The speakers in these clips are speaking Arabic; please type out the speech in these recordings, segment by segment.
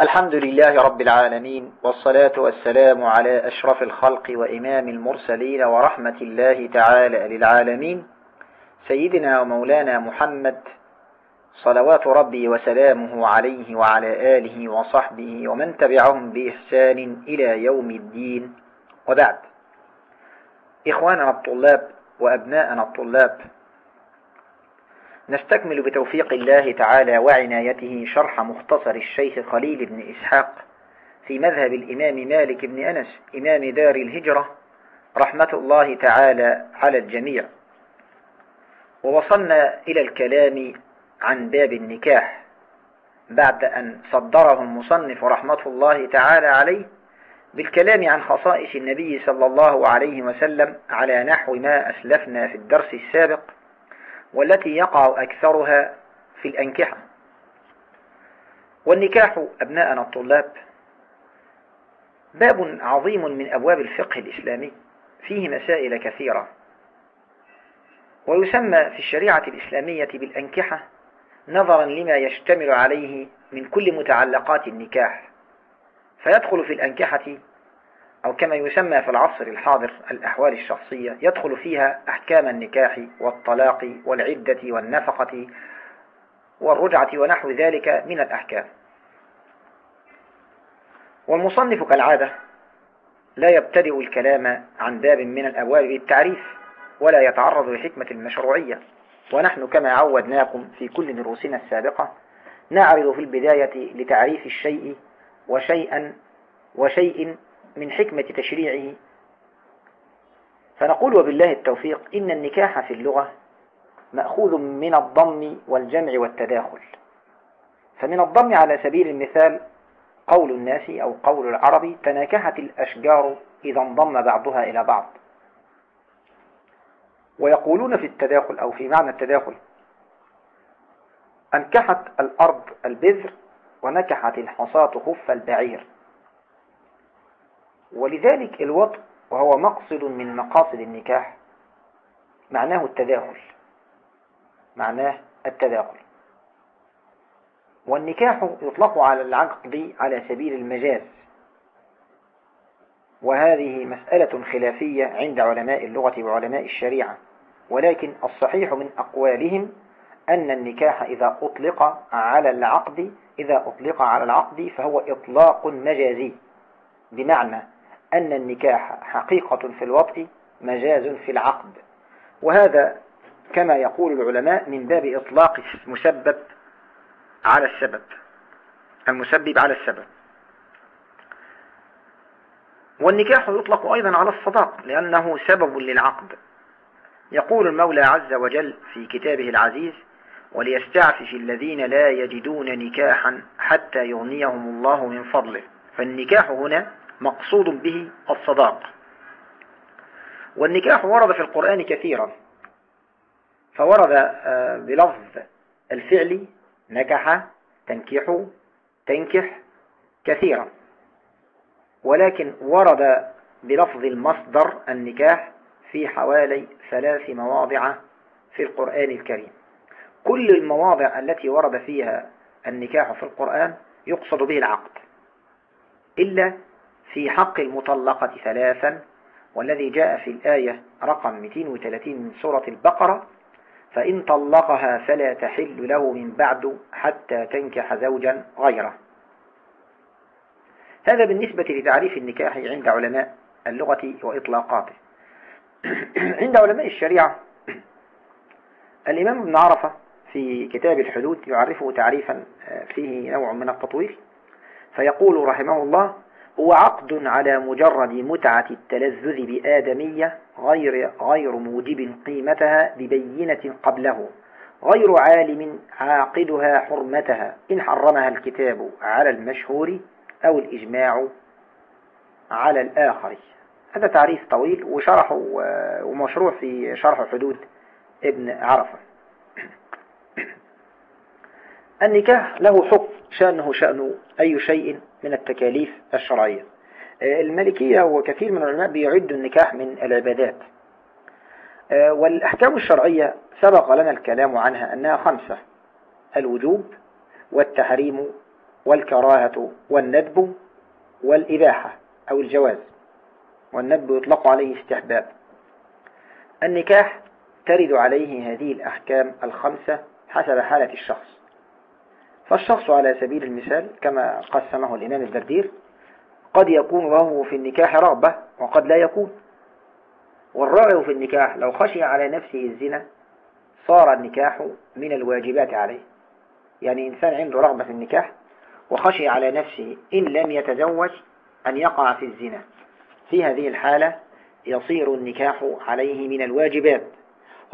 الحمد لله رب العالمين والصلاة والسلام على أشرف الخلق وإمام المرسلين ورحمة الله تعالى للعالمين. سيدنا ومولانا محمد صلوات ربي وسلامه عليه وعلى آله وصحبه ومن تبعهم بإحسان إلى يوم الدين. وبعد. إخواننا الطلاب وأبناءنا الطلاب نستكمل بتوفيق الله تعالى وعنايته شرح مختصر الشيخ خليل بن إسحاق في مذهب الإمام مالك بن أنس إمام دار الهجرة رحمة الله تعالى على الجميع. ووصلنا إلى الكلام عن باب النكاح. بعد أن صدره المصنف رحمة الله تعالى عليه بالكلام عن خصائص النبي صلى الله عليه وسلم على نحو ما أسلفنا في الدرس السابق والتي يقع أكثرها في الأنكحة. والنكاح أبناءنا الطلاب باب عظيم من أبواب الفقه الإسلامي فيه مسائل كثيرة. ويسمى في الشريعة الإسلامية بالأنكحة نظرا لما يشتمل عليه من كل متعلقات النكاح. فيدخل في الأنكحة أو كما يسمى في العصر الحاضر الأحوال الشخصية يدخل فيها أحكام النكاح والطلاق والعدة والنفقة والرجعة ونحو ذلك من الأحكام. والمصنف كالعادة لا يبتدئ الكلام عن باب من الأبواب بالتعريف ولا يتعرض لحكمة المشروعية ونحن كما عودناكم في كل دروسنا السابقة نعرض في البداية لتعريف الشيء وشيئا وشيء من حكمة تشريعه. فنقول وبالله التوفيق إن النكاح في اللغة مأخوذ من الضم والجمع والتداخل. فمن الضم على سبيل المثال قول الناس أو قول العرب تناكحت الأشجار إذا انضم بعضها إلى بعض. ويقولون في التداخل أو في معنى التداخل أنكحت الأرض البذر ونكحت الحصاة خف البعير. ولذلك الوطء وهو مقصد من مقاصد النكاح معناه التداخل معناه التداخل والنكاح يطلق على العقد على سبيل المجاز. وهذه مسألة خلافية عند علماء اللغة وعلماء الشريعة. ولكن الصحيح من أقوالهم أن النكاح إذا أطلق على العقد إذا أطلق على العقد فهو إطلاق مجازي بمعنى أن النكاح حقيقة في الوطء مجاز في العقد. وهذا كما يقول العلماء من باب إطلاق المسبب على السبب. المسبب على السبب. والنكاح يطلق أيضا على الصداق لأنه سبب للعقد. يقول المولى عز وجل في كتابه العزيز وليستعفف الذين لا يجدون نكاحا حتى يغنيهم الله من فضله فالنكاح هنا مقصود به الصداق. والنكاح ورد في القرآن كثيرا. فورد آه، بلفظ الفعل نكح تنكح تنكح كثيرا. ولكن ورد بلفظ المصدر النكاح في حوالي ثلاث مواضع في القرآن الكريم. كل المواضع التي ورد فيها النكاح في القرآن يقصد به العقد. إلا في حق المطلقة ثلاثا والذي جاء في الآية رقم 230 من سورة البقرة فإن طلقها فلا تحل له من بعد حتى تنكح زوجا غيره. هذا بالنسبة لتعريف النكاح عند علماء اللغة وإطلاقاته. عند علماء الشريعة الإمام ابن عرفة في كتاب الحدود يعرفه تعريفا فيه نوع من التطويل. فيقول رحمه الله هو عقد على مجرد متعة التلذذ بآدمية غير, غير موجب قيمتها ببينة قبله غير عالم عاقدها حرمتها. إن حرمها الكتاب على المشهور أو الإجماع على الآخر. هذا تعريف طويل وشرحه ومشروع في شرح حدود ابن عرفة. النكاح له حكم شأنه شأن أي شيء من التكاليف الشرعية. الملكية وكثير من العلماء بيعدوا النكاح من العبادات. والأحكام الشرعية سبق لنا الكلام عنها أنها خمسة الوجوب والتحريم والكراهة والندب والإباحة أو الجواز. والندب يطلق عليه استحباب. النكاح ترد عليه هذه الأحكام الخمسة حسب حالة الشخص. فالشخص على سبيل المثال كما قسمه الإمام الدردير قد يكون له في النكاح رغبة وقد لا يكون. والراغب في النكاح لو خشي على نفسه الزنا صار النكاح من الواجبات عليه. يعني إنسان عنده رغبة في النكاح وخشي على نفسه إن لم يتزوج أن يقع في الزنا. في هذه الحالة يصير النكاح عليه من الواجبات.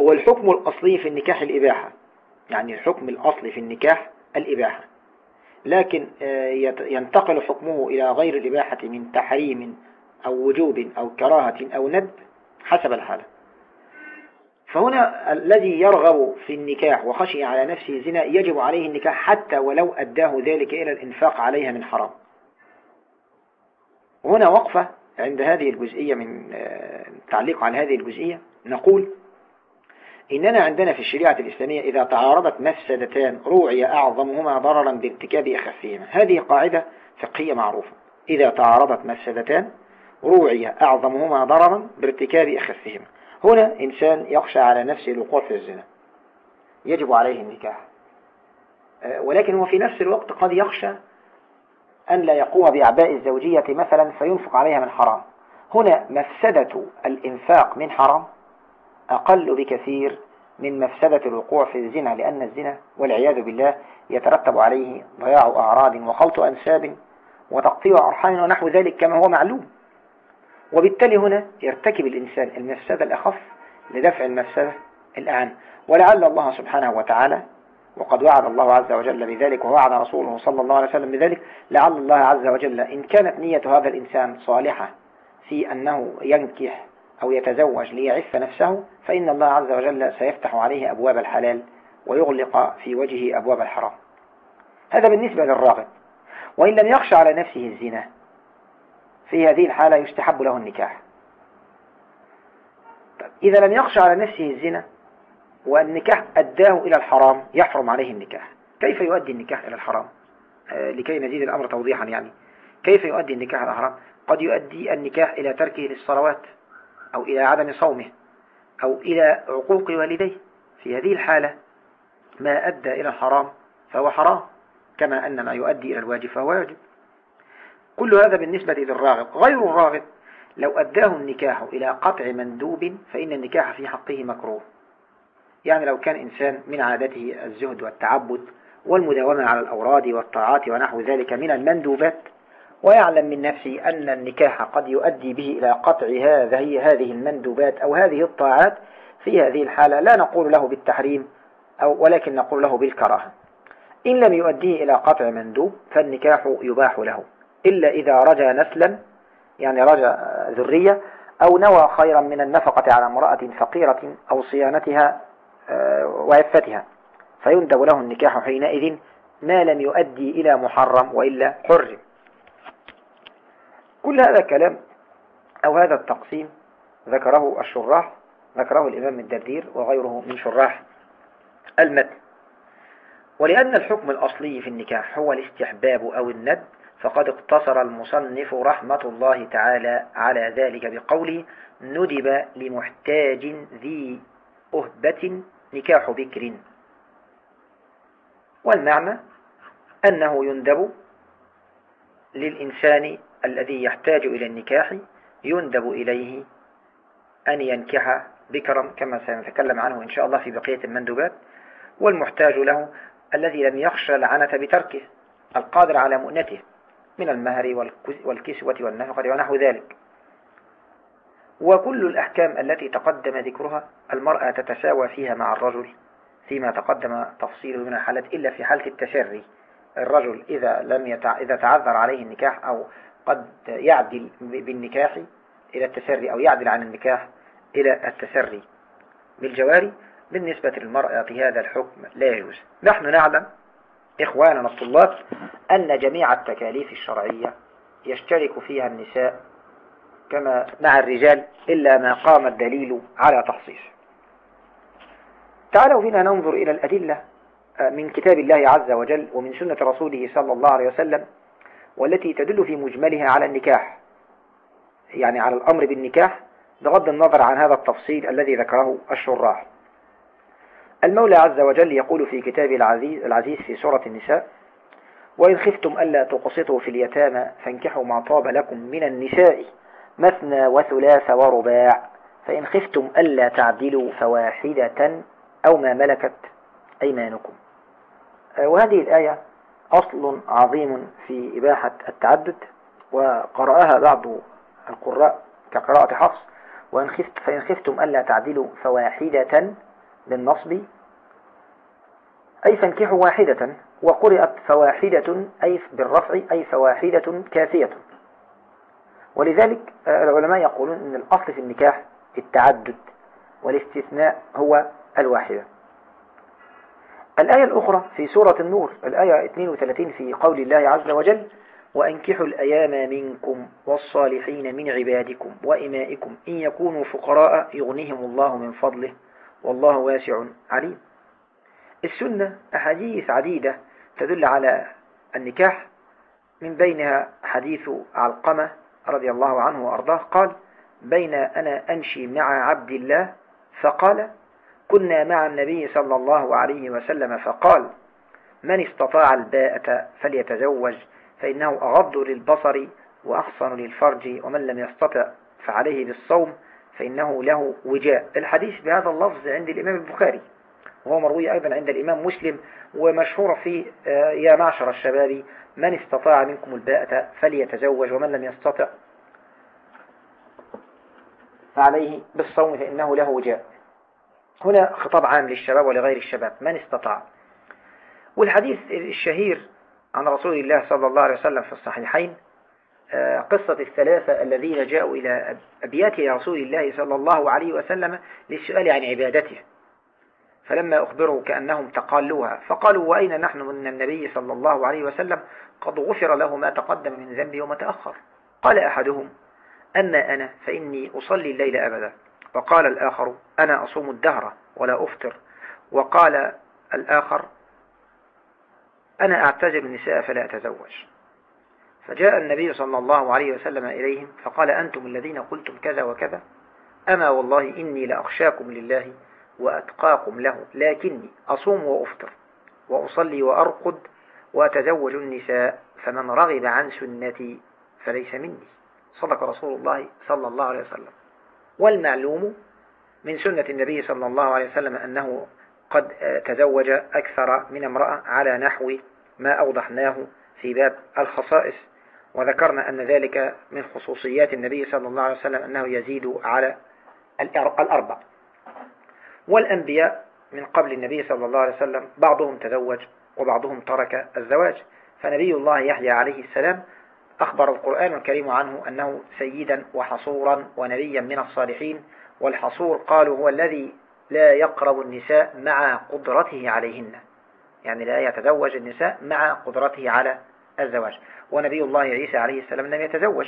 هو الحكم الأصلي في النكاح الإباحة. يعني الحكم الأصلي في النكاح الإباحة. لكن آه، ينتقل حكمه إلى غير الإباحة من تحريم أو وجوب أو كراهة أو ند حسب الحالة. فهنا الذي يرغب في النكاح وخشي على نفسه زنا يجب عليه النكاح حتى ولو أداه ذلك إلى الإنفاق عليها من حرام. هنا وقفة عند هذه الجزئية من آه، تعليق على هذه الجزئية. نقول إننا عندنا في الشريعة الإسلامية إذا تعارضت مفسدتان روعي أعظمهما ضررا بارتكاب أخفهما هذه قاعدة فقهية معروفة. إذا تعارضت مفسدتان روعي أعظمهما ضررا بارتكاب أخفهما هنا إنسان يخشى على نفسه الوقوع في الزنا. يجب عليه النكاح. آه، ولكن هو في نفس الوقت قد يخشى أن لا يقوم بأعباء الزوجية مثلا فينفق عليها من حرام. هنا مفسدة الإنفاق من حرام أقل بكثير من مفسدة الوقوع في الزنا لأن الزنا والعياذ بالله يترتب عليه ضياع أعراض وخلط أنساب وتقطيع أرحام ونحو ذلك كما هو معلوم. وبالتالي هنا يرتكب الإنسان المفسدة الأخف لدفع المفسدة الأعم. ولعل الله سبحانه وتعالى وقد وعد الله عز وجل بذلك ووعد رسوله صلى الله عليه وسلم بذلك لعل الله عز وجل إن كانت نية هذا الإنسان صالحة في أنه ينكح أو يتزوج ليعف نفسه فإن الله عز وجل سيفتح عليه أبواب الحلال ويغلق في وجهه أبواب الحرام. هذا بالنسبة للراغب. وإن لم يخشى على نفسه الزنا في هذه الحالة يستحب له النكاح. إذا لم يخشى على نفسه الزنا والنكاح أداه إلى الحرام يحرم عليه النكاح. كيف يؤدي النكاح إلى الحرام؟ آه، لكي نزيد الأمر توضيحا يعني. كيف يؤدي النكاح إلى الحرام؟ قد يؤدي النكاح إلى تركه للصلوات. أو إلى عدم صومه أو إلى عقوق والديه. في هذه الحالة ما أدى إلى الحرام فهو حرام كما أن ما يؤدي إلى الواجب فهو واجب. كل هذا بالنسبة للراغب. غير الراغب لو أداه النكاح إلى قطع مندوب فإن النكاح في حقه مكروه. يعني لو كان إنسان من عادته الزهد والتعبد والمداومة على الأوراد والطاعات ونحو ذلك من المندوبات ويعلم من نفسه أن النكاح قد يؤدي به إلى قطع هذه هذه المندوبات أو هذه الطاعات في هذه الحالة. لا نقول له بالتحريم أو ولكن نقول له بالكراهة. إن لم يؤديه إلى قطع مندوب فالنكاح يباح له. إلا إذا رجى نسلا يعني رجى ذرية أو نوى خيرا من النفقة على امرأة فقيرة أو صيانتها آه، وعفتها. فيندب له النكاح حينئذ ما لم يؤدي إلى محرم وإلا حرم كل هذا الكلام أو هذا التقسيم ذكره الشراح ذكره الإمام الدردير وغيره من شراح المتن. ولأن الحكم الأصلي في النكاح هو الاستحباب أو الند فقد اقتصر المصنف رحمة الله تعالى على ذلك بقوله ندب لمحتاج ذي أهبة نكاح بكر والمعنى أنه يندب للإنسان الذي يحتاج إلى النكاح يندب إليه أن ينكح بكرا كما سنتكلم عنه إن شاء الله في بقية المندوبات والمحتاج له الذي لم يخشى العنة بتركه القادر على مؤنته من المهر والكسوة والنفقة ونحو ذلك. وكل الأحكام التي تقدم ذكرها المرأة تتساوى فيها مع الرجل فيما تقدم تفصيله من الحالات إلا في حالة التسري. الرجل إذا لم يتع... إذا تعذر عليه النكاح أو قد يعدل بالنكاح إلى التسري أو يعدل عن النكاح إلى التسري بالجواري بالنسبة للمرأة هذا الحكم لا يجوز. نحن نعلم إخواننا الطلاب أن جميع التكاليف الشرعية يشترك فيها النساء كما مع الرجال إلا ما قام الدليل على تخصيص. تعالوا هنا ننظر إلى الأدلة من كتاب الله عز وجل ومن سنة رسوله صلى الله عليه وسلم والتي تدل في مجملها على النكاح يعني على الأمر بالنكاح بغض النظر عن هذا التفصيل الذي ذكره الشراح. المولى عز وجل يقول في كتابه العزيز, العزيز في سورة النساء وإن خفتم ألا تقسطوا في اليتامى فانكحوا ما طاب لكم من النساء مثنى وثلاث ورباع فإن خفتم ألا تعدلوا فواحدة أو ما ملكت أيمانكم. وهذه الآية أصل عظيم في إباحة التعدد وقرأها بعض القراء كقراءة حفص وإن خفت فإن خفتم ألا تعدلوا فواحدة بالنصب أي فانكحوا واحدة وقرأت فواحدة أي بالرفع أي فواحدة كافية. ولذلك العلماء يقولون أن الأصل في النكاح التعدد والاستثناء هو الواحدة. الآية الأخرى في سورة النور الآية 32 في قول الله عز وجل وأنكحوا الأيام منكم والصالحين من عبادكم وإمائكم إن يكونوا فقراء يغنيهم الله من فضله والله واسع عليم. السنة أحاديث عديدة تدل على النكاح من بينها حديث علقمة رضي الله عنه وأرضاه قال بين أنا أمشي مع عبد الله فقال كنا مع النبي صلى الله عليه وسلم فقال من استطاع الباءة فليتزوج فإنه أغض للبصر وأحصن للفرج ومن لم يستطع فعليه بالصوم فإنه له وجاء. الحديث بهذا اللفظ عند الإمام البخاري وهو مروي أيضا عند الإمام مسلم ومشهور في آه، يا معشر الشباب من استطاع منكم الباءة فليتزوج ومن لم يستطع فعليه بالصوم فإنه له وجاء. هنا خطاب عام للشباب ولغير الشباب. من استطاع؟ والحديث الشهير عن رسول الله صلى الله عليه وسلم في الصحيحين آه، قصة الثلاثة الذين جاءوا إلى أبيات رسول الله صلى الله عليه وسلم للسؤال عن عبادته. فلما أخبروا كأنهم تقالوها فقالوا وأين نحن من النبي صلى الله عليه وسلم؟ قد غفر له ما تقدم من ذنبه وما تأخر. قال أحدهم أما أنا فإني أصلي الليل أبدا. وقال الآخر أنا أصوم الدهر ولا أفطر. وقال الآخر أنا أعتزل النساء فلا أتزوج. فجاء النبي صلى الله عليه وسلم إليهم فقال أنتم الذين قلتم كذا وكذا؟ أما والله إني لأخشاكم لله وأتقاكم له لكني أصوم وأفطر وأصلي وأرقد وأتزوج النساء فمن رغب عن سنتي فليس مني. صدق رسول الله صلى الله عليه وسلم. والمعلوم من سنة النبي صلى الله عليه وسلم أنه قد تزوج أكثر من امرأة على نحو ما أوضحناه في باب الخصائص. وذكرنا أن ذلك من خصوصيات النبي صلى الله عليه وسلم أنه يزيد على الأربع. والأنبياء من قبل النبي صلى الله عليه وسلم بعضهم تزوج وبعضهم ترك الزواج. فنبي الله يحيى عليه السلام أخبر القرآن الكريم عنه أنه سيدا وحصورا ونبيا من الصالحين والحصور قالوا هو الذي لا يقرب النساء مع قدرته عليهن. يعني لا يتزوج النساء مع قدرته على الزواج. ونبي الله عيسى عليه السلام لم يتزوج.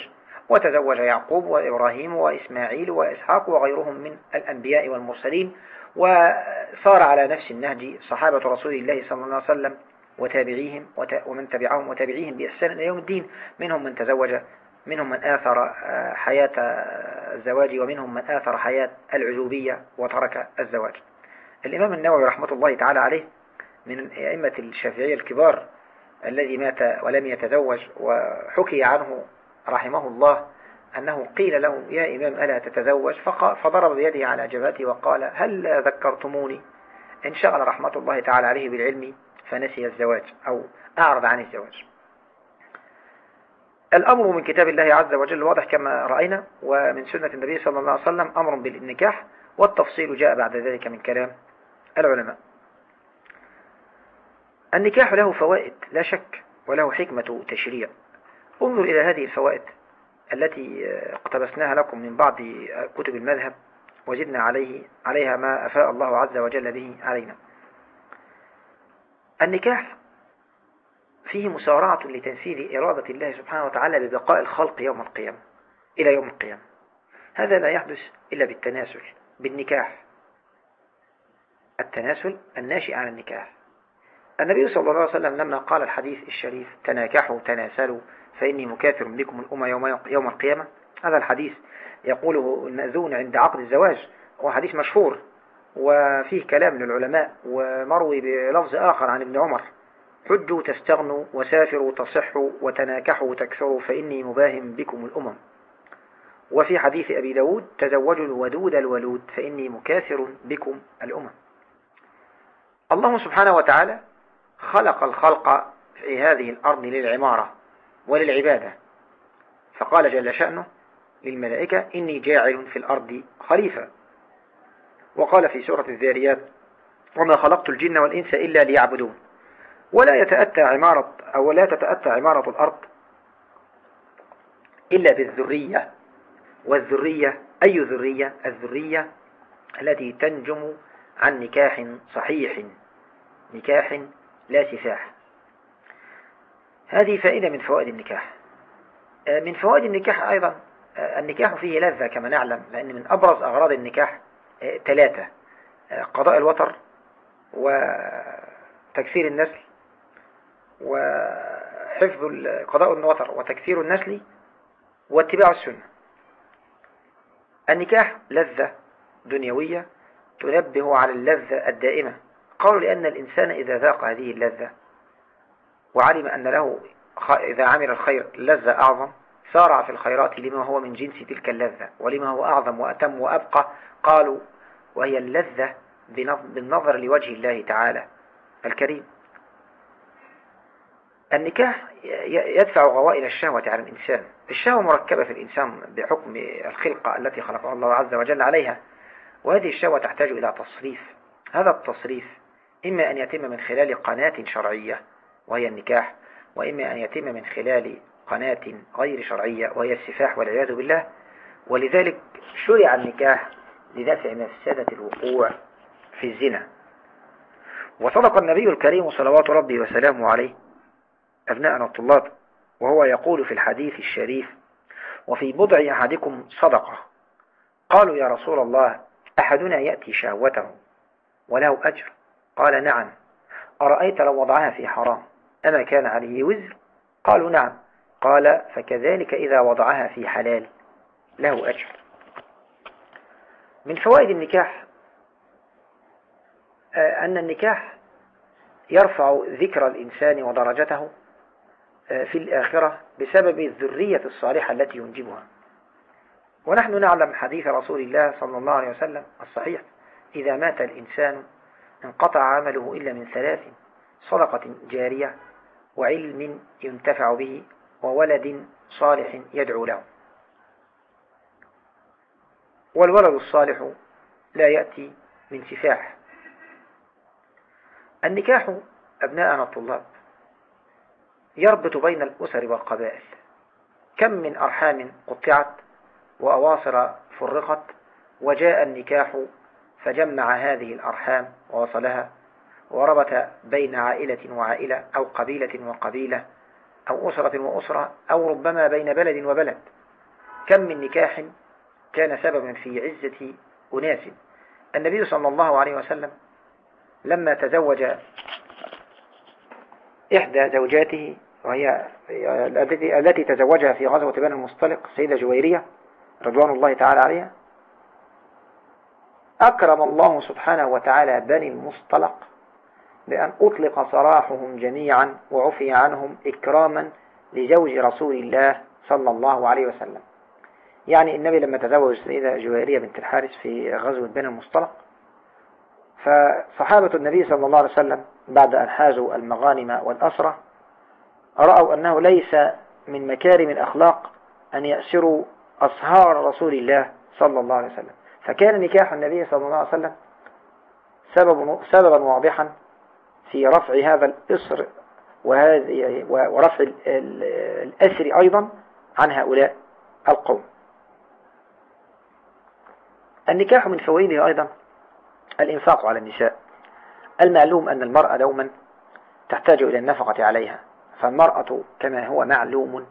وتزوج يعقوب وإبراهيم وإسماعيل وإسحاق وغيرهم من الأنبياء والمرسلين. وصار على نفس النهج صحابة رسول الله صلى الله عليه وسلم وتابعيهم ومن تبعهم وتابعيهم بإحسان إلى يوم الدين. منهم من تزوج منهم من آثر آه، حياة الزواج ومنهم من آثر حياة العزوبية وترك الزواج. الإمام النووي رحمة الله تعالى عليه من أئمة الشافعية الكبار الذي مات ولم يتزوج وحكي عنه رحمه الله أنه قيل له يا إمام ألا تتزوج؟ فضرب بيده على جبهته وقال هل ذكرتموني؟ انشغل رحمة الله تعالى عليه بالعلم فنسي الزواج أو أعرض عن الزواج. الأمر من كتاب الله عز وجل واضح كما رأينا ومن سنة النبي صلى الله عليه وسلم أمر بالنكاح والتفصيل جاء بعد ذلك من كلام العلماء. النكاح له فوائد لا شك وله حكمة تشريع. انظر إلى هذه الفوائد التي اقتبسناها لكم من بعض كتب المذهب وزدنا عليه عليها ما أفاء الله عز وجل به علينا. النكاح فيه مسارعة لتنفيذ إرادة الله سبحانه وتعالى ببقاء الخلق يوم القيامة إلى يوم القيامة. هذا لا يحدث إلا بالتناسل بالنكاح. التناسل الناشئ عن النكاح. النبي صلى الله عليه وسلم لما قال الحديث الشريف تناكحوا تناسلوا فإني مكافر بكم الأمة يوم, يوم القيامة. هذا الحديث يقوله المأذون عند عقد الزواج هو حديث مشهور. وفيه كلام للعلماء ومروي بلفظ آخر عن ابن عمر. حجوا تستغنوا وسافروا تصحوا وتناكحوا تكثروا فإني مباهم بكم الأمم. وفي حديث أبي داود تزوجوا الودود الولود فإني مكاثر بكم الأمم. الله سبحانه وتعالى خلق الخلق في هذه الأرض للعمارة وللعبادة. فقال جل شأنه للملائكة إني جاعل في الأرض خليفة. وقال في سورة الذاريات وما خلقت الجن والإنس إلا ليعبدون. ولا يتأتى عمارة أو لا تتأتى عمارة الأرض إلا بالذرية. والذرية أي ذرية؟ الذرية التي تنجم عن نكاح صحيح. نكاح لا سفاح. هذه فائدة من فوائد النكاح. آه، من فوائد النكاح أيضا آه، النكاح فيه لذة كما نعلم لأن من أبرز أغراض النكاح ثلاثة قضاء الوتر وتكثير النسل وحفظ قضاء الوتر وتكثير النسل واتباع السنة. النكاح لذة دنيوية تنبه على اللذة الدائمة. قالوا لأن الإنسان إذا ذاق هذه اللذة وعلم أن له إذا عمل الخير لذة أعظم سارع في الخيرات لما هو من جنس تلك اللذة ولما هو أعظم وأتم وأبقى. قالوا وهي اللذة بالنظر لوجه الله تعالى الكريم. النكاح يدفع غوائل الشهوة على الإنسان. الشهوة مركبة في الإنسان بحكم الخلقة التي خلقها الله عز وجل عليها وهذه الشهوة تحتاج إلى تصريف. هذا التصريف إما أن يتم من خلال قناة شرعية وهي النكاح وإما أن يتم من خلال قناة غير شرعية وهي السفاح والعياذ بالله. ولذلك شرع النكاح لدفع مفسدة الوقوع في الزنا. وصدق النبي الكريم صلوات ربي وسلامه عليه أبناءنا الطلاب وهو يقول في الحديث الشريف وفي بضع أحدكم صدقة. قالوا يا رسول الله أحدنا يأتي شهوته وله أجر. قال نعم. أرأيت لو وضعها في حرام أما كان عليه وزر؟ قالوا نعم. قال فكذلك إذا وضعها في حلال له أجر. من فوائد النكاح آه، أن النكاح يرفع ذكر الإنسان ودرجته آه، في الآخرة بسبب الذرية الصالحة التي ينجبها. ونحن نعلم حديث رسول الله صلى الله عليه وسلم الصحيح إذا مات الإنسان انقطع عمله إلا من ثلاث صدقة جارية وعلم ينتفع به وولد صالح يدعو له. والولد الصالح لا يأتي من سفاح. النكاح أبناءنا الطلاب يربط بين الأسر والقبائل. كم من أرحام قطعت وأواصر فرقت وجاء النكاح فجمع هذه الأرحام ووصلها وربط بين عائلة وعائلة أو قبيلة وقبيلة أو أسرة وأسرة أو ربما بين بلد وبلد. كم من نكاح كان سببا في عزة أناس. النبي صلى الله عليه وسلم لما تزوج إحدى زوجاته وهي التي تزوجها في غزوة بني المصطلق سيدة جويرية رضوان الله تعالى عليها. أكرم الله سبحانه وتعالى بني المصطلق بأن أطلق سراحهم جميعا وعفي عنهم إكراما لزوج رسول الله صلى الله عليه وسلم. يعني النبي لما تزوج السيدة جويرية بنت الحارث في غزوة بني المصطلق فصحابة النبي صلى الله عليه وسلم بعد أن حازوا المغانم والأسرة رأوا أنه ليس من مكارم الأخلاق أن يأسروا أصهار رسول الله صلى الله عليه وسلم. فكان نكاح النبي صلى الله عليه وسلم سبب سببا واضحا في رفع هذا الإصر ورفع الأسر أيضا عن هؤلاء القوم. النكاح من فوائده أيضا الإنفاق على النساء. المعلوم أن المرأة دوما تحتاج إلى النفقة عليها فالمرأة كما هو معلوم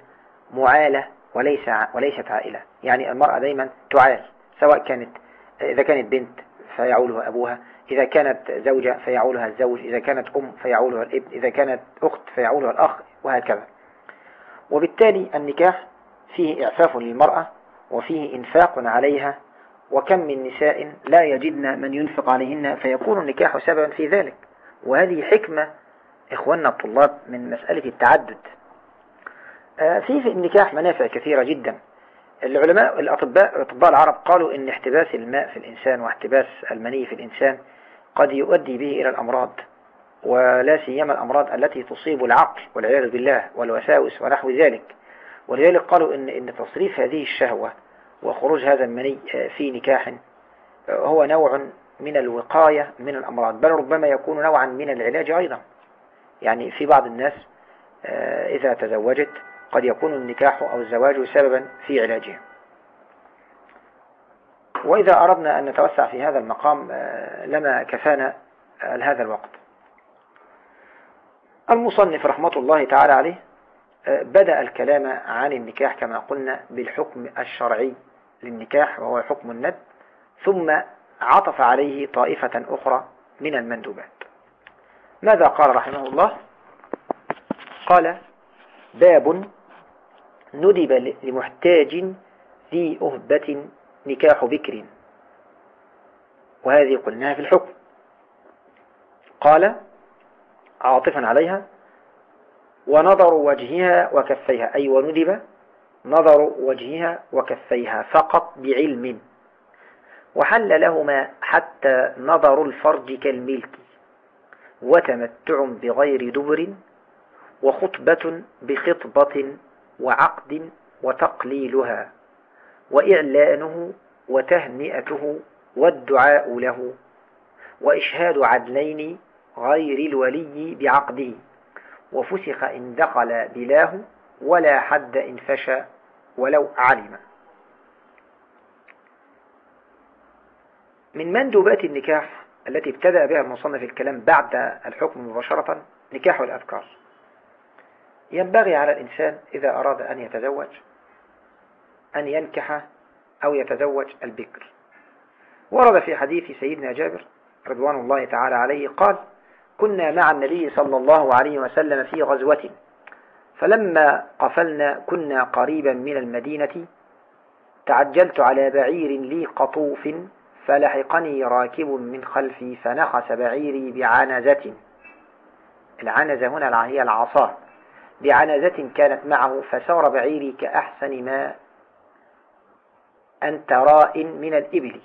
معالة وليس وليست عائلة. يعني المرأة دايما تعال سواء كانت إذا كانت بنت فيعولها أبوها إذا كانت زوجة فيعولها الزوج إذا كانت أم فيعولها الابن إذا كانت أخت فيعولها الأخ وهكذا. وبالتالي النكاح فيه إعفاف للمرأة وفيه إنفاق عليها وكم من نساء لا يجدن من ينفق عليهن فيكون النكاح سببا في ذلك. وهذه حكمة إخواننا الطلاب من مسألة التعدد. آه، في في النكاح منافع كثيرة جدا. العلماء الأطباء أطباء العرب قالوا إن احتباس الماء في الإنسان واحتباس المني في الإنسان قد يؤدي به إلى الأمراض ولا سيما الأمراض التي تصيب العقل والعياذ بالله والوساوس ونحو ذلك. ولذلك قالوا إن, إن تصريف هذه الشهوة وخروج هذا المني في نكاح آه، هو نوع من الوقاية من الأمراض بل ربما يكون نوعا من العلاج أيضا. يعني في بعض الناس آه، إذا تزوجت قد يكون النكاح أو الزواج سببا في علاجها. وإذا أردنا أن نتوسع في هذا المقام لما كفانا هذا الوقت. المصنف رحمة الله تعالى عليه بدأ الكلام عن النكاح كما قلنا بالحكم الشرعي للنكاح وهو حكم الند ثم عطف عليه طائفة أخرى من المندوبات. ماذا قال رحمه الله؟ قال باب ندب لمحتاج ذي أهبة نكاح بكر. وهذه قلناها في الحكم. قال عاطفا عليها ونظر وجهها وكفيها أي وندب نظر وجهها وكفيها فقط بعلم. وحل لهما حتى نظر الفرج كالملك وتمتع بغير دبر وخطبة بخطبة وعقد وتقليلها. وإعلانه وتهنئته والدعاء له وإشهاد عدلين غير الولي بعقده وفسخ إن دخل بلاه ولا حد إن فشى ولو علم. من مندوبات النكاح التي ابتدأ بها المصنف الكلام بعد الحكم مباشرة نكاح الأذكار. ينبغي على الإنسان إذا أراد أن يتزوج أن ينكح أو يتزوج البكر. ورد في حديث سيدنا جابر رضوان الله تعالى عليه قال كنا مع النبي صلى الله عليه وسلم في غزوة فلما قفلنا كنا قريبا من المدينة تعجلت على بعير لي قطوف فلحقني راكب من خلفي فنخس بعيري بعنزة. العنزة هنا هي العصا. بعنزة كانت معه فسار بعيري كأحسن ما أنت راء من الإبل.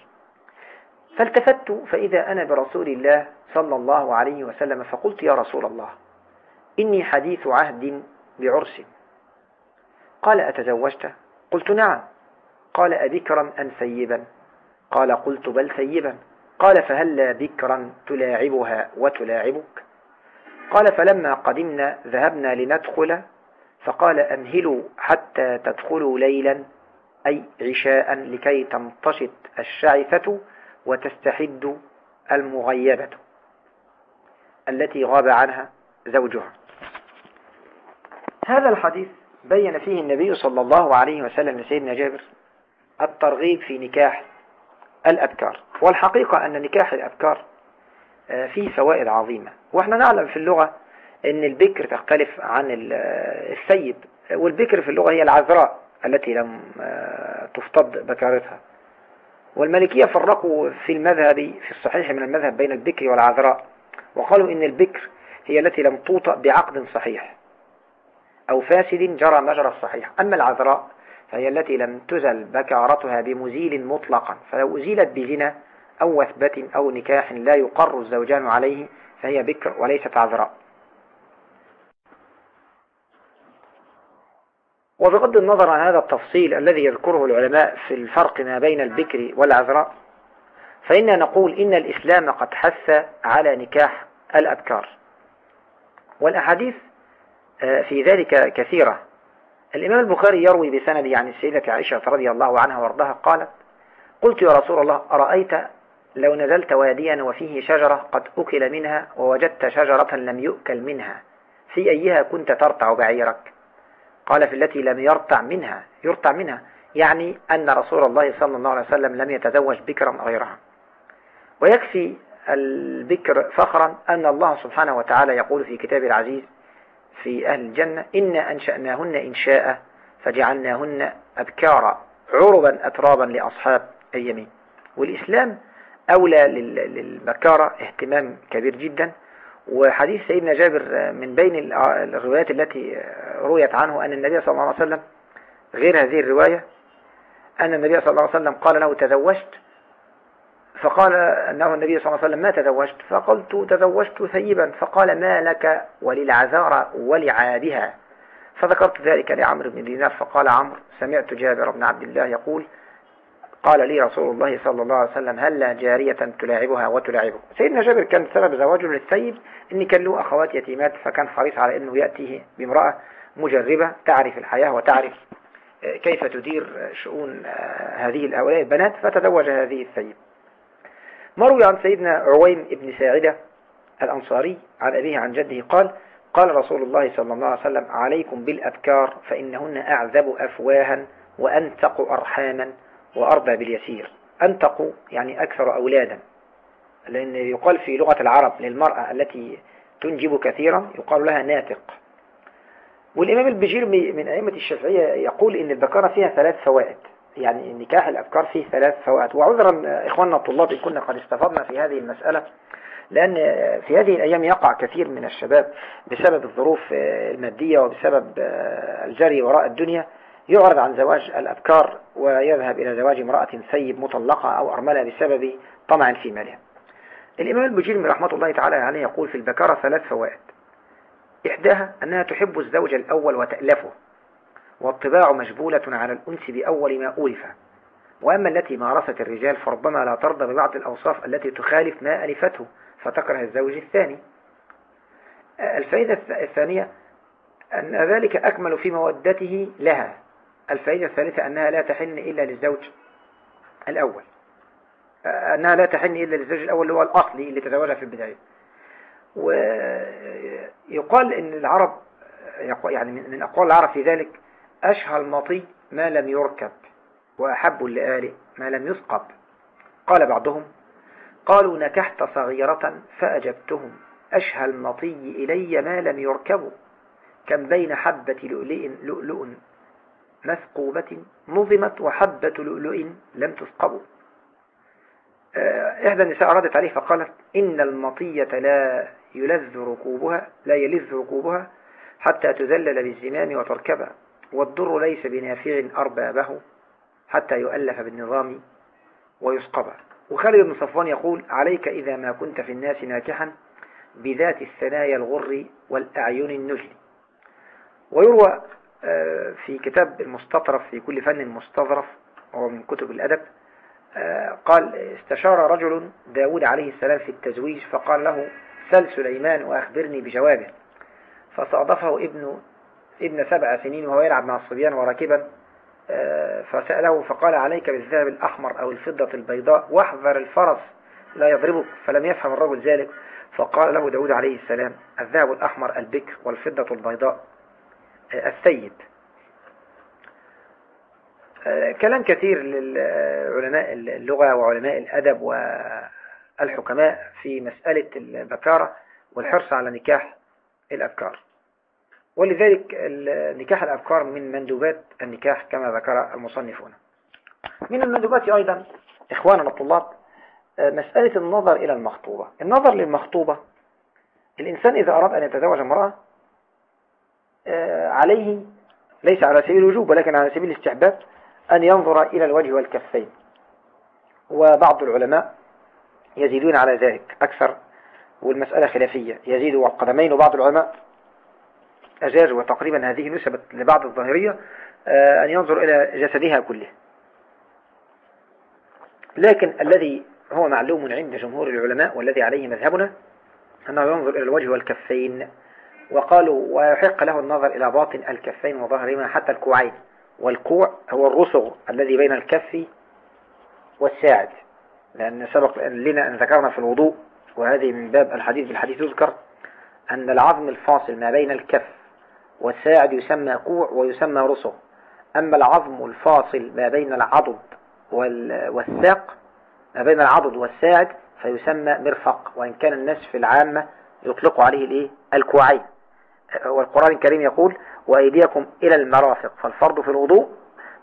فالتفت فإذا أنا برسول الله صلى الله عليه وسلم فقلت يا رسول الله إني حديث عهد بعرس. قال أتزوجت؟ قلت نعم. قال أبكرا أم سيبا قال قلت بل سيبا قال فهلا بكرا تلاعبها وتلاعبك؟ قال فلما قدمنا ذهبنا لندخل. فقال أمهلوا حتى تدخلوا ليلا. أي عشاء لكي تمتشط الشعثة وتستحد المغيبة التي غاب عنها زوجها. هذا الحديث بين فيه النبي صلى الله عليه وسلم لسيدنا جابر الترغيب في نكاح الأبكار. والحقيقة أن نكاح الأبكار آه، فيه فوائد عظيمة. وإحنا نعلم في اللغة أن البكر تختلف عن السيد. والبكر في اللغة هي العذراء. التي لم آه، تفتض بكارتها. والمالكية فرقوا في المذهب في الصحيح من المذهب بين البكر والعذراء وقالوا إن البكر هي التي لم توطأ بعقد صحيح أو فاسد جرى مجرى الصحيح. أما العذراء فهي التي لم تزل بكارتها بمزيل مطلقا. فلو أزيلت بزنا أو وثبة أو نكاح لا يقر الزوجان عليه فهي بكر وليست عذراء. وبغض النظر عن هذا التفصيل الذي يذكره العلماء في الفرق ما بين البكر والعذراء فإننا نقول إن الإسلام قد حث على نكاح الأبكار. والأحاديث آه، في ذلك كثيرة. الإمام البخاري يروي بسند عن السيدة عائشة رضي الله عنها وارضاها قالت قلت يا رسول الله أرأيت لو نزلت واديا وفيه شجرة قد أكل منها ووجدت شجرة لم يؤكل منها في أيها كنت ترتع بعيرك؟ قال في التي لم يرتع منها يرتع منها يعني أن رسول الله صلى الله عليه وسلم لم يتزوج بكرا غيرها. ويكفي البكر فخرا أن الله سبحانه وتعالى يقول في كتاب العزيز في أهل الجنة إنا أنشأناهن إنشاء فجعلناهن أبكارا عربا أترابا لأصحاب اليمين. والإسلام أولى للبكارة اهتمام كبير جدا وحديث سيدنا جابر من بين الروايات التي رويت عنه أن النبي صلى الله عليه وسلم غير هذه الرواية أن النبي صلى الله عليه وسلم قال له تزوجت فقال أنه النبي صلى الله عليه وسلم ما تزوجت؟ فقلت تزوجت ثيبا فقال ما لك وللعذارى ولعابها؟ فذكرت ذلك لعمرو بن دينار فقال عمرو سمعت جابر بن عبد الله يقول قال لي رسول الله صلى الله عليه وسلم هل جارية تلاعبها وتلاعبه سيدنا جابر كان سبب زواجه للسيد ان كان له أخوات يتيمات فكان حريص على إنه يأتيه بامرأة مجربة تعرف الحياة وتعرف كيف تدير شؤون هذه الأولاء البنات فتزوج هذه السيد. مروي عن سيدنا عويم بن ساعدة الأنصاري عن أبيه عن جده قال قال رسول الله صلى الله عليه وسلم عليكم بالأبكار فإنهن أعذب أفواها وأنتق أرحاما وأرضى باليسير. أنتقوا يعني أكثر أولادا. لأن يقال في لغة العرب للمرأة التي تنجب كثيرا يقال لها ناتق والإمام البجير من أئمة الشافعية يقول إن البكارة فيها ثلاث فوائد. يعني نكاح الأبكار فيه ثلاث فوائد. وعذرا إخواننا الطلاب إن كنا قد استفدنا في هذه المسألة لأن في هذه الأيام يقع كثير من الشباب بسبب الظروف المادية وبسبب الجري وراء الدنيا. يعرض عن زواج الأبكار ويذهب إلى زواج امرأة سيب مطلقة أو أرملة بسبب طمع في مالها. الإمام البجيرمي رحمة الله تعالى عليه يقول في البكارة ثلاث فوائد. إحداها أنها تحب الزوج الأول وتألفه والطباع مجبولة على الأنس بأول ما أولف وأما التي مارست الرجال فربما لا ترضى ببعض الأوصاف التي تخالف ما ألفته فتكره الزوج الثاني. الفائدة الثانية أن ذلك أكمل في مودته لها. الفائدة الثالثة أنها لا تحن إلا للزوج الأول. أنها لا تحن إلا للزوج الأول اللي هو الأصلي اللي تزوجها في البداية. ويقال إن العرب يعني من أقوال العرب في ذلك أشهى المطي ما لم يركب وأحب اللآلئ ما لم يسقب. قال بعضهم قالوا نكحت صغيرة فأجبتهم أشهى المطي إلي ما لم يركبوا كم بين حبة لؤلؤ لؤلؤ مثقوبة نظمت وحبة لؤلؤ لم تثقب آه، إحدى النساء أرادت عليه فقالت إن المطية لا يلذ ركوبها لا يلذ ركوبها حتى تذلل بالزمام وتركبها والضر ليس بنافع أربابه حتى يؤلف بالنظام ويسقب وخالد بن صفوان يقول عليك إذا ما كنت في الناس ناكحا بذات الثنايا الغر والأعين النجل. ويروى في كتاب المستطرف في كل فن مستظرف وهو من كتب الأدب آه، قال استشار رجل داود عليه السلام في التزويج فقال له سل سليمان وأخبرني بجوابه فصادفه ابن ابن سبع سنين وهو يلعب مع الصبيان وراكبا آه، فسأله فقال عليك بالذهب الأحمر أو الفضة البيضاء واحذر الفرس لا يضربك فلم يفهم الرجل ذلك فقال له داود عليه السلام الذهب الأحمر البكر والفضة البيضاء السيد. آه، كلام كثير للعلماء اللغة وعلماء الأدب والحكماء في مسألة البكارة والحرص على نكاح الأبكار. ولذلك نكاح الأبكار من مندوبات النكاح كما ذكر المصنفون. من المندوبات أيضا إخواننا الطلاب آه، مسألة النظر إلى المخطوبة. النظر للمخطوبة الإنسان إذا أراد أن يتزوج امرأة عليه ليس على سبيل الوجوب ولكن على سبيل الاستحباب أن ينظر إلى الوجه والكفين. وبعض العلماء يزيدون على ذلك أكثر والمسألة خلافية. يزيد والقدمين وبعض العلماء أجاز وتقريبا هذه نسبت لبعض الظاهرية آه، أن ينظر إلى جسدها كله. لكن الذي هو معلوم عند جمهور العلماء والذي عليه مذهبنا أنه ينظر إلى الوجه والكفين. وقالوا ويحق له النظر إلى باطن الكفين وظهرهما حتى الكوعين. والكوع هو الرسغ الذي بين الكف والساعد. لأن سبق لنا أن ذكرنا في الوضوء وهذه من باب الحديث بالحديث يذكر أن العظم الفاصل ما بين الكف والساعد يسمى كوع ويسمى رسغ. أما العظم الفاصل ما بين العضد والساق ما بين العضد والساعد فيسمى مرفق وإن كان الناس في العامة يطلقوا عليه الإيه؟ الكوعين. والقرآن الكريم يقول وأيديكم إلى المرافق فالفرض في الوضوء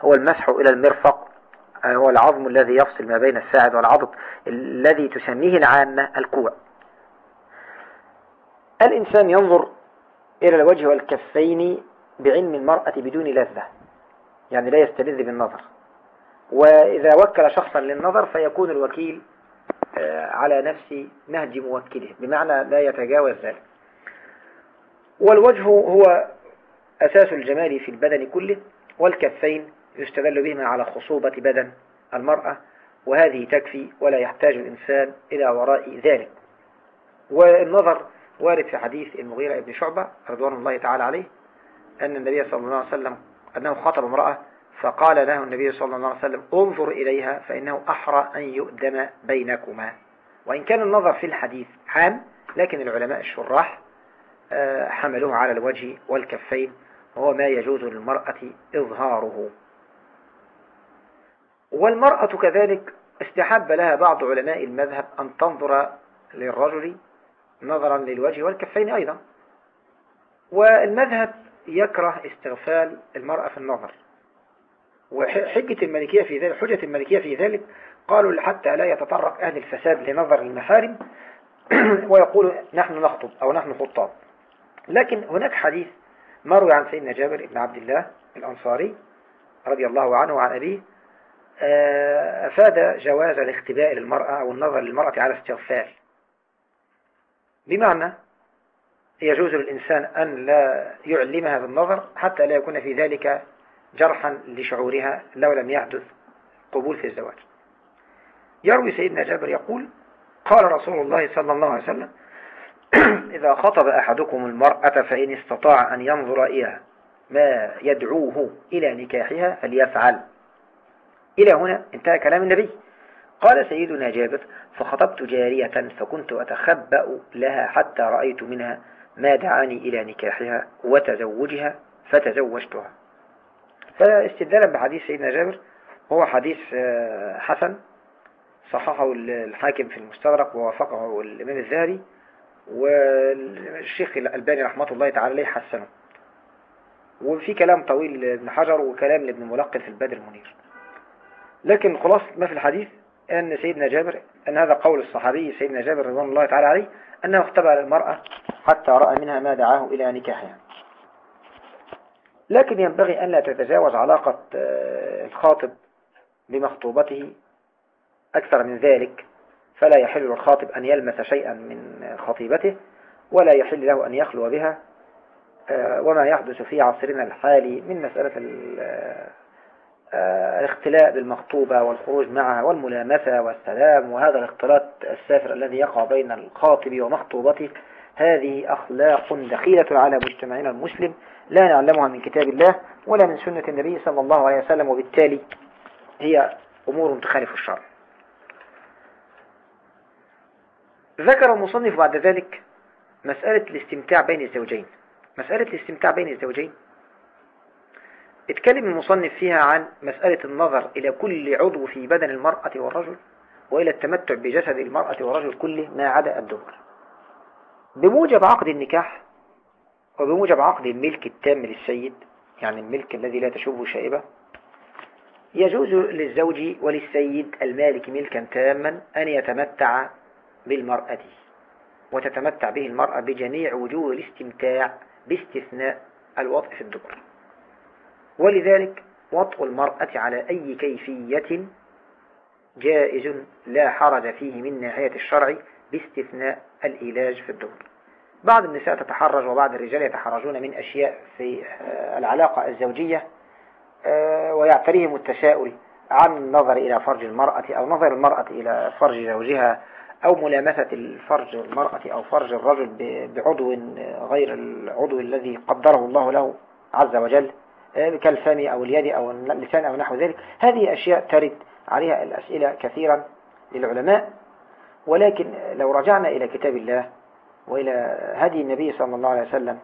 هو المسح إلى المرفق هو العظم الذي يفصل ما بين الساعد والعضد الذي تسميه العامة الكوع. الإنسان ينظر إلى الوجه والكفين بعلم المرأة بدون لذة يعني لا يستلذ بالنظر. وإذا وكل شخصا للنظر فيكون الوكيل آه، على نفس نهج موكله بمعنى لا يتجاوز ذلك. والوجه هو أساس الجمال في البدن كله والكفين يستدل بهما على خصوبة بدن المرأة وهذه تكفي ولا يحتاج الإنسان إلى وراء ذلك. والنظر وارد في حديث المغيرة ابن شعبة رضوان الله تعالى عليه أن النبي صلى الله عليه وسلم أنه خطب امرأة فقال له النبي صلى الله عليه وسلم انظر إليها فإنه أحرى أن يؤدم بينكما. وإن كان النظر في الحديث حام لكن العلماء الشراح آه، حملوه على الوجه والكفين وهو ما يجوز للمرأة إظهاره. والمرأة كذلك استحب لها بعض علماء المذهب أن تنظر للرجل نظرا للوجه والكفين أيضا. والمذهب يكره استغفال المرأة في النظر. وحجة الملكية في ذلك حجة الملكية في ذلك قالوا حتى لا يتطرق أهل الفساد لنظر المحارم ويقول نحن نخطب أو نحن خطاب. لكن هناك حديث مروي عن سيدنا جابر بن عبد الله الأنصاري رضي الله عنه وعن أبيه آه، أفاد جواز الاختباء للمرأة أو النظر للمرأة على استغفال. بمعنى يجوز للإنسان أن لا يعلمها بالنظر حتى لا يكون في ذلك جرحا لشعورها لو لم يحدث قبول في الزواج. يروي سيدنا جابر يقول قال رسول الله صلى الله عليه وسلم إذا خطب أحدكم المرأة فإن استطاع أن ينظر إلى ما يدعوه إلى نكاحها فليفعل. إلى هنا انتهى كلام النبي. قال سيدنا جابر فخطبت جارية فكنت أتخبأ لها حتى رأيت منها ما دعاني إلى نكاحها وتزوجها فتزوجتها. فاستدلالا بحديث سيدنا جابر هو حديث آه، حسن صححه الحاكم في المستدرك ووافقه الإمام الذهبي. والشيخ الألباني رحمة الله تعالى عليه حسنه. وفي كلام طويل لابن حجر وكلام لابن ملقن في البدر المنير. لكن خلاصة ما في الحديث أن سيدنا جابر أن هذا قول الصحابي سيدنا جابر رضوان الله تعالى عليه أنه اختبأ المرأة حتى رأى منها ما دعاه إلى نكاحها. لكن ينبغي أن لا تتجاوز علاقة آه، الخاطب بمخطوبته أكثر من ذلك. فلا يحل للخاطب أن يلمس شيئا من خطيبته ولا يحل له أن يخلو بها آه، وما يحدث في عصرنا الحالي من مسألة آه، الاختلاء بالمخطوبة والخروج معها والملامسة والسلام وهذا الاختلاط السافر الذي يقع بين الخاطب ومخطوبته هذه أخلاق دخيلة على مجتمعنا المسلم لا نعلمها من كتاب الله ولا من سنة النبي صلى الله عليه وسلم وبالتالي هي أمور تخالف الشرع. ذكر المصنف بعد ذلك مسألة الاستمتاع بين الزوجين. مسألة الاستمتاع بين الزوجين. اتكلم المصنف فيها عن مسألة النظر إلى كل عضو في بدن المرأة والرجل وإلى التمتع بجسد المرأة والرجل كله ما عدا الدبر بموجب عقد النكاح وبموجب عقد الملك التام للسيد يعني الملك الذي لا تشوبه شائبة يجوز للزوج وللسيد المالك ملكا تاما أن يتمتع بالمرأة وتتمتع به المرأة بجميع وجوه الاستمتاع باستثناء الوطء في الدبر. ولذلك وطء المرأة على أي كيفية جائز لا حرج فيه من ناحية الشرع باستثناء الإيلاج في الدبر. بعض النساء تتحرج وبعض الرجال يتحرجون من أشياء في آه، العلاقة الزوجية آه، ويعتريهم التساؤل عن النظر إلى فرج المرأة أو نظر المرأة إلى فرج زوجها أو ملامسة الفرج المرأة أو فرج الرجل بعضو غير العضو الذي قدره الله له عز وجل آه، كالفم أو اليد أو اللسان أو نحو ذلك. هذه أشياء ترد عليها الأسئلة كثيرا للعلماء. ولكن لو رجعنا إلى كتاب الله وإلى هدي النبي صلى الله عليه وسلم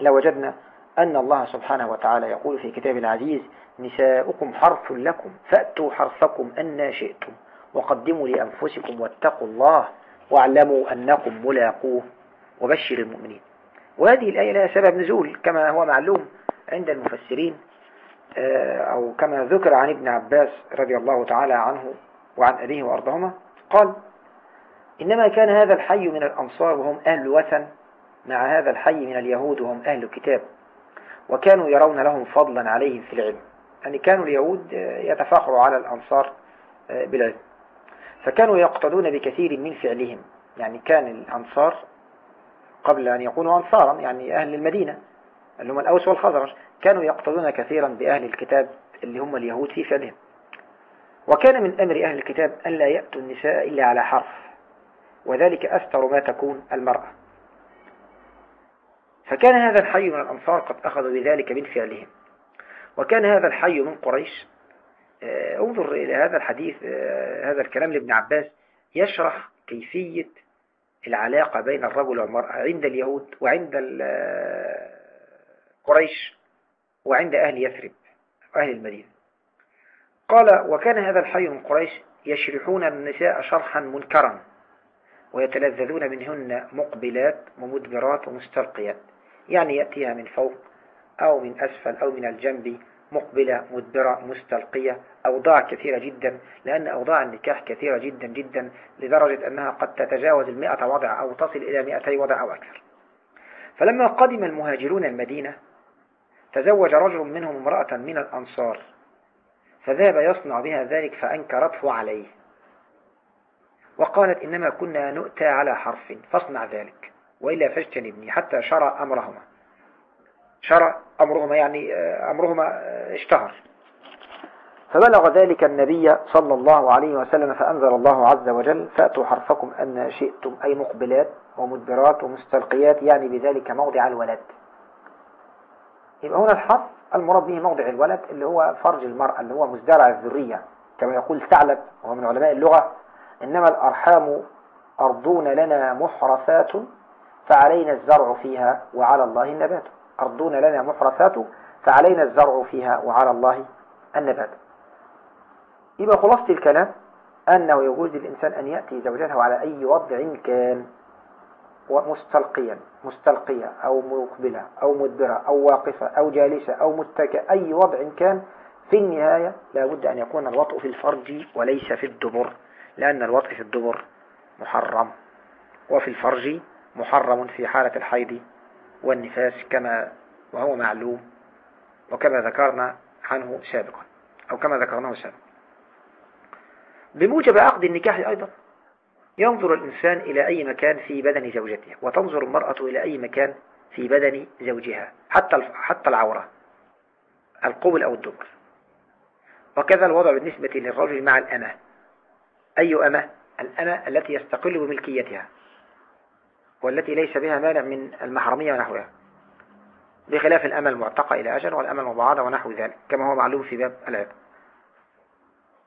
لوجدنا أن الله سبحانه وتعالى يقول في كتاب العزيز نساؤكم حرث لكم فأتوا حرثكم أن شئتم. وقدموا لأنفسكم واتقوا الله واعلموا أنكم ملاقوه وبشر المؤمنين. وهذه الآية لها سبب نزول كما هو معلوم عند المفسرين آه، أو كما ذكر عن ابن عباس رضي الله تعالى عنه وعن أبيه وأرضهما قال إنما كان هذا الحي من الأنصار وهم أهل وثن مع هذا الحي من اليهود وهم أهل الكتاب وكانوا يرون لهم فضلا عليهم في العلم. يعني كانوا اليهود آه، يتفاخروا على الأنصار آه، بالعلم. فكانوا يقتدون بكثير من فعلهم. يعني كان الأنصار قبل أن يكونوا أنصارا يعني أهل المدينة اللي هم الأوس والخزرج كانوا يقتدون كثيرا بأهل الكتاب اللي هم اليهود في فعلهم. وكان من أمر أهل الكتاب أن لا يأتوا النساء إلا على حرف وذلك أستر ما تكون المرأة. فكان هذا الحي من الأنصار قد أخذوا بذلك من فعلهم. وكان هذا الحي من قريش انظر إلى هذا الحديث آه، هذا الكلام لابن عباس يشرح كيفية العلاقة بين الرجل والمرأة عند اليهود وعند آه، قريش وعند أهل يثرب أهل المدينة. قال وكان هذا الحي من قريش يشرحون النساء شرحا منكرا ويتلذذون منهن مقبلات ومدبرات ومستلقيات يعني يأتيها من فوق أو من أسفل أو من الجنب مقبلة مدبرة مستلقية أوضاع كثيرة جدا لأن أوضاع النكاح كثيرة جدا جدا لدرجة أنها قد تتجاوز المئة وضع أو تصل إلى مئتي وضع أو أكثر. فلما قدم المهاجرون المدينة تزوج رجل منهم امرأة من الأنصار فذهب يصنع بها ذلك فأنكرته عليه. وقالت إنما كنا نؤتى على حرف فاصنع ذلك وإلا فاجتنبني حتى شرع أمرهما. شرع أمرهما يعني آه، أمرهما آه، اشتهر. فبلغ ذلك النبي صلى الله عليه وسلم فأنزل الله عز وجل فأتوا حرفكم أن شئتم أي مقبلات ومدبرات ومستلقيات يعني بذلك موضع الولد. يبقى هنا الحرف المراد به موضع الولد اللي هو فرج المرأة اللي هو مزدرع الذرية. كما يقول ثعلب وهو من علماء اللغة إنما الأرحام أرضون لنا محرثات فعلينا الزرع فيها وعلى الله النبات. أرضون لنا محرثات فعلينا الزرع فيها وعلى الله النبات. يبقى خلاصة الكلام أنه يجوز للإنسان أن يأتي زوجته على أي وضع كان مستلقيا مستلقية أو مقبلة أو مدبرة أو واقفة أو جالسة أو متكئة أي وضع كان في النهاية لابد أن يكون الوطء في الفرج وليس في الدبر لأن الوطء في الدبر محرم وفي الفرج محرم في حالة الحيض والنفاس كما وهو معلوم وكما ذكرنا عنه سابقا أو كما ذكرناه سابقا. بموجب عقد النكاح أيضا ينظر الإنسان إلى أي مكان في بدن زوجته وتنظر المرأة إلى أي مكان في بدن زوجها حتى حتى العورة القبل أو الدبر. وكذا الوضع بالنسبة للرجل مع الأمة. أي أمة؟ الأمة التي يستقل بملكيتها. والتي ليس بها مانع من المحرمية ونحوها. بخلاف الأمة المعتقى إلى أجل والأمة المبعضة ونحو ذلك كما هو معلوم في باب العب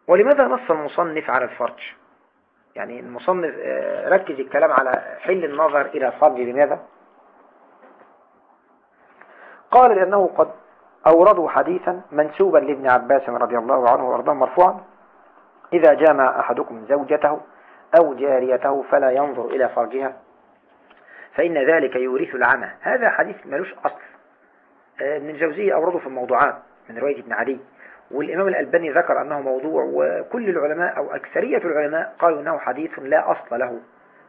ولماذا نص المصنف على الفرج؟ يعني المصنف آه، ركز الكلام على حل النظر إلى الفرج. لماذا؟ قال لأنه قد أوردوا حديثا منسوبا لابن عباس رضي الله عنه وأرضاه مرفوعا إذا جامع أحدكم زوجته أو جاريته فلا ينظر إلى فرجها فإن ذلك يورث العمى. هذا حديث ملوش أصل. آه، ابن الجوزية أورده في الموضوعات من رواية ابن عدي والإمام الألباني ذكر أنه موضوع وكل العلماء أو أكثرية العلماء قالوا أنه حديث لا أصل له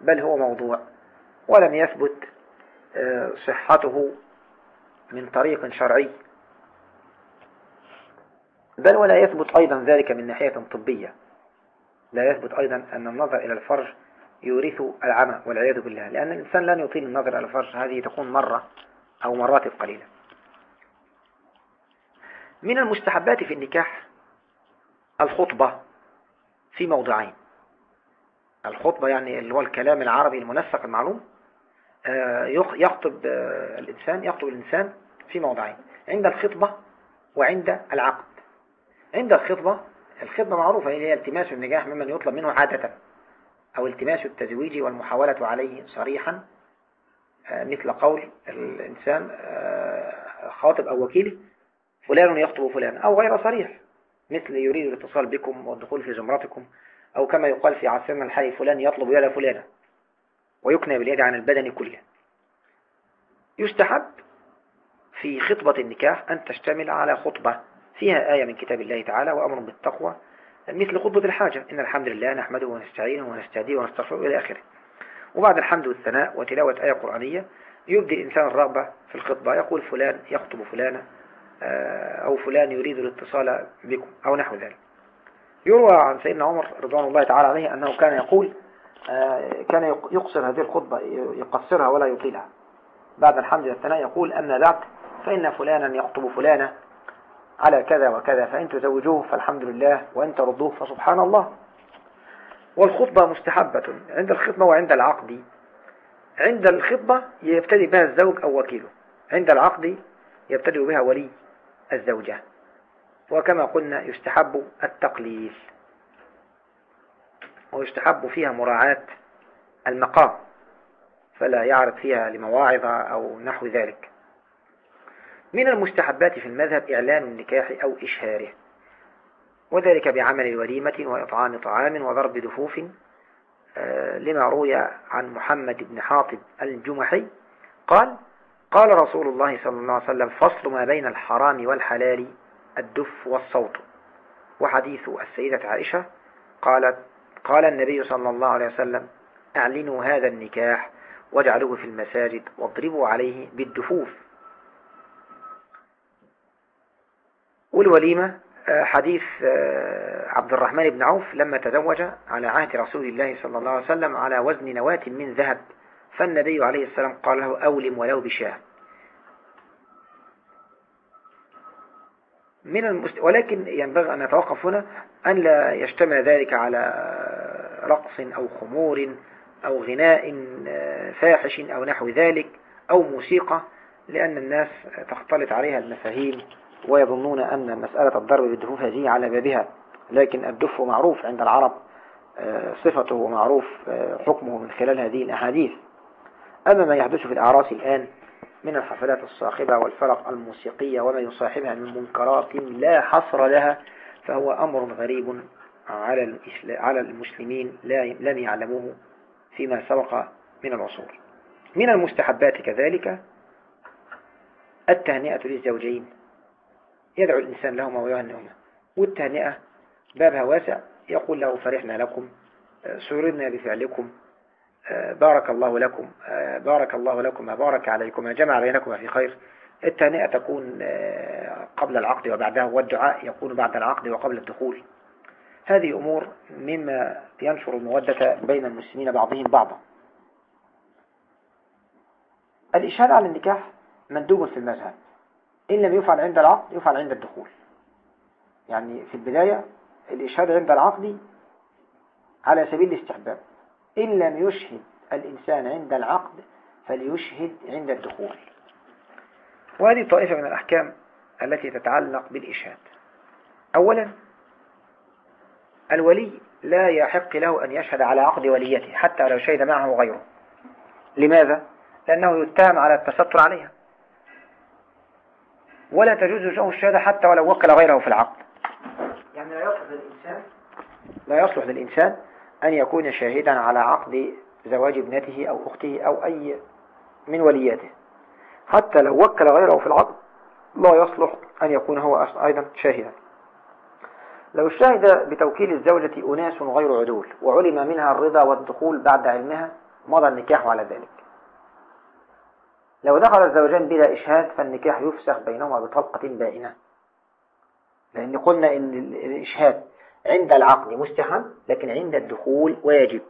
بل هو موضوع ولم يثبت آه، صحته من طريق شرعي. بل ولا يثبت أيضا ذلك من ناحية طبية. لا يثبت أيضا أن النظر إلى الفرج يورث العمى والعياذ بالله لأن الإنسان لن يطيل النظر إلى الفرج هذه تكون مرة أو مرات قليلة. من المستحبات في النكاح الخطبة في موضعين. الخطبة يعني اللي هو الكلام العربي المنسق المعلوم آه، يخطب آه، الإنسان يخطب الإنسان في موضعين عند الخطبة وعند العقد. عند الخطبة الخطبة معروفة هي التماس النجاح ممن يطلب منه عادة. أو التماس التزويج والمحاولة عليه صريحا آه، مثل قول الإنسان خاطب أو وكيله فلان يخطب فلان أو غير صريح مثل يريد الاتصال بكم والدخول في زمرتكم أو كما يقال في عصرنا الحالي فلان يطلب يد فلانة ويكنى باليد عن البدن كله. يستحب في خطبة النكاح أن تشتمل على خطبة فيها آية من كتاب الله تعالى وأمر بالتقوى مثل خطبة الحاجة. إن الحمد لله نحمده ونستعينه ونستهديه ونستغفره إلى آخره. وبعد الحمد والثناء وتلاوة آية قرآنية يبدي الإنسان الرغبة في الخطبة يقول فلان يخطب فلانة آه، أو فلان يريد الاتصال بكم أو نحو ذلك. يروى عن سيدنا عمر رضوان الله تعالى عليه أنه كان يقول آه، كان يقصر هذه الخطبة يقصرها ولا يطيلها. بعد الحمد والثناء يقول أما بعد فإن فلانا يخطب فلانة على كذا وكذا فإن تزوجوه فالحمد لله وإن ترضوه فسبحان الله. والخطبة مستحبة. عند الخطبة وعند العقد. عند الخطبة يبتدي بها الزوج أو وكيله. عند العقد يبتدئ بها ولي الزوجة. وكما قلنا يستحب التقليل. ويستحب فيها مراعاة المقام. فلا يعرض فيها لمواعظ أو نحو ذلك. من المستحبات في المذهب إعلان النكاح أو إشهاره وذلك بعمل الوليمة وإطعام طعام وضرب دفوف آه، لما روي عن محمد بن حاطب الجمحي قال قال رسول الله صلى الله عليه وسلم فصل ما بين الحرام والحلال الدف والصوت. وحديث السيدة عائشة قالت قال النبي صلى الله عليه وسلم اعلنوا هذا النكاح واجعلوه في المساجد واضربوا عليه بالدفوف. والوليمة آه، حديث آه، عبد الرحمن بن عوف لما تزوج على عهد رسول الله صلى الله عليه وسلم على وزن نواة من ذهب. فالنبي عليه السلام قال له أولم ولو بشاه من المست... ولكن ينبغي أن نتوقف هنا أن لا يجتمع ذلك على رقص أو خمور أو غناء آه، فاحش أو نحو ذلك أو موسيقى لأن الناس تختلط عليها المفاهيم ويظنون أن مسألة الضرب بالدفوف هذه على بابها لكن الدف معروف عند العرب آه، صفته معروف آه، حكمه من خلال هذه الأحاديث. أما ما يحدث في الأعراس الآن من الحفلات الصاخبة والفرق الموسيقية وما يصاحبها من منكرات لا حصر لها فهو أمر غريب على على المسلمين لم يعلموه فيما سبق من العصور. من المستحبات كذلك التهنئة للزوجين. يدعو الإنسان لهما. ويهنئهما والتهنئة بابها واسع يقول له فرحنا لكم سررنا بفعلكم بارك الله لكم بارك الله لكم بارك عليكم جمع بينكما في خير. التهنئة تكون قبل العقد وبعدها والدعاء يكون بعد العقد وقبل الدخول. هذه أمور مما ينشر المودة بين المسلمين بعضهم بعضا. الإشهاد على النكاح مندوب في المذهب. إن لم يفعل عند العقد يفعل عند الدخول. يعني في البداية الإشهاد عند العقد على سبيل الاستحباب. إن لم يشهد الإنسان عند العقد فليشهد عند الدخول. وهذه طائفة من الأحكام التي تتعلق بالإشهاد أولا الولي لا يحق له أن يشهد على عقد وليته حتى لو شهد معه غيره. لماذا؟ لأنه يتهم على التستر عليها. ولا تجوز له الشهادة حتى ولو وكل غيره في العقد. يعني لا يصلح للإنسان؟ لا يصلح للإنسان أن يكون شاهدا على عقد زواج ابنته أو أخته أو أي من ولياته. حتى لو وكل غيره في العقد لا يصلح أن يكون هو أيضا شاهدا. لو شهد بتوكيل الزوجة أناس غير عدول وعلم منها الرضا والدخول بعد علمها مضى النكاح على ذلك. لو دخل الزوجان بلا إشهاد فالنكاح يفسخ بينهما بطلقة بائنة. لأن قلنا إن الإشهاد عند العقد مستحب لكن عند الدخول واجب.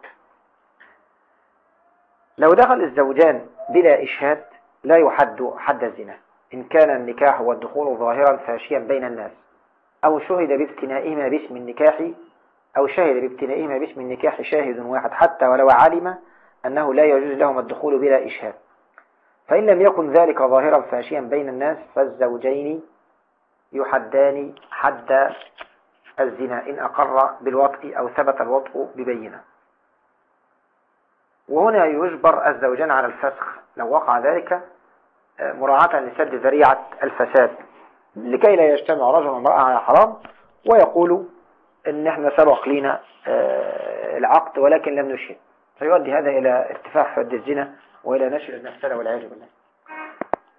لو دخل الزوجان بلا إشهاد لا يحد حد الزنا إن كان النكاح والدخول ظاهرا فاشيا بين الناس أو شهد بابتنائهما باسم النكاح أو شهد بابتنائهما باسم النكاح شاهد واحد حتى ولو علم أنه لا يجوز لهم الدخول بلا إشهاد. فإن لم يكن ذلك ظاهرا فاشيا بين الناس فالزوجين يحدان حد الزنا إن أقر بالوطء أو ثبت الوطء ببينة. وهنا يجبر الزوجان على الفسخ. لو وقع ذلك مراعاة لسد ذريعة الفساد. لكي لا يجتمع رجل وامرأة على حرام ويقول إن إحنا سبق لنا آه، العقد ولكن لم نشهد. فيؤدي هذا إلى ارتفاع حد الزنا وإلى نشر المفسدة والعياذ بالله.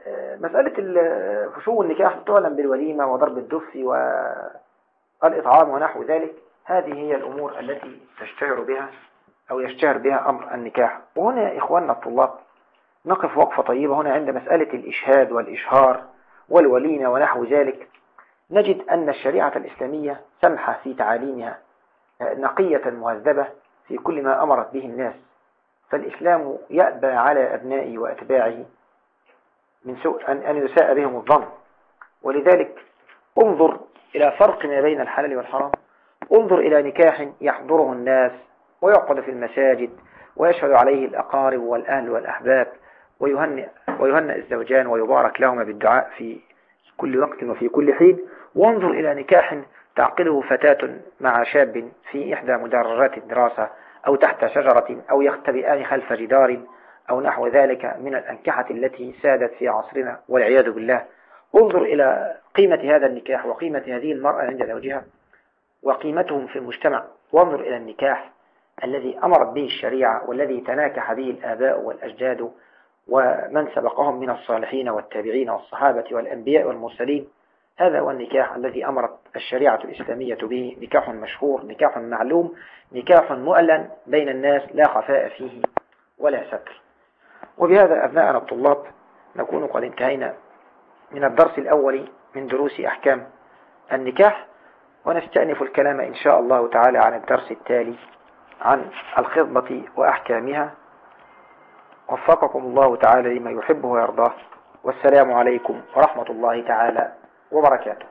آه، مسألة فشو النكاح تعلم بالوليمة وضرب الدف والإطعام ونحو ذلك هذه هي الأمور التي تشتهر بها أو يشتهر بها أمر النكاح. وهنا إخواننا الطلاب نقف وقفة طيبة هنا عند مسألة الإشهاد والإشهار والوليمة ونحو ذلك. نجد أن الشريعة الإسلامية سمحة في تعاليمها نقية مهذبة في كل ما أمرت به الناس. فالإسلام يأبى على أبنائه وأتباعه من سوء أن, أن يساء بهم الظن. ولذلك انظر إلى فرق ما بين الحلال والحرام. انظر إلى نكاح يحضره الناس ويعقد في المساجد ويشهد عليه الأقارب والأهل والأحباب ويهنئ, ويهنئ الزوجان ويبارك لهما بالدعاء في كل وقت وفي كل حين. وانظر إلى نكاح تعقله فتاة مع شاب في إحدى مدرجات الدراسة أو تحت شجرة أو يختبئان خلف جدار أو نحو ذلك من الأنكحة التي سادت في عصرنا والعياذ بالله. انظر إلى قيمة هذا النكاح وقيمة هذه المرأة عند زوجها وقيمتهم في المجتمع. وانظر إلى النكاح الذي أمرت به الشريعة والذي تناكح به الآباء والأجداد ومن سبقهم من الصالحين والتابعين والصحابة والأنبياء والمرسلين. هذا هو النكاح الذي أمرت الشريعة الإسلامية به. نكاح مشهور نكاح معلوم نكاح مؤلن بين الناس لا خفاء فيه ولا ستر وبهذا أبناءنا الطلاب نكون قد انتهينا من الدرس الأول من دروس أحكام النكاح ونستأنف الكلام إن شاء الله تعالى عن الدرس التالي عن الخطبة وأحكامها. وفقكم الله تعالى لما يحبه ويرضاه. والسلام عليكم ورحمة الله تعالى وبركاته.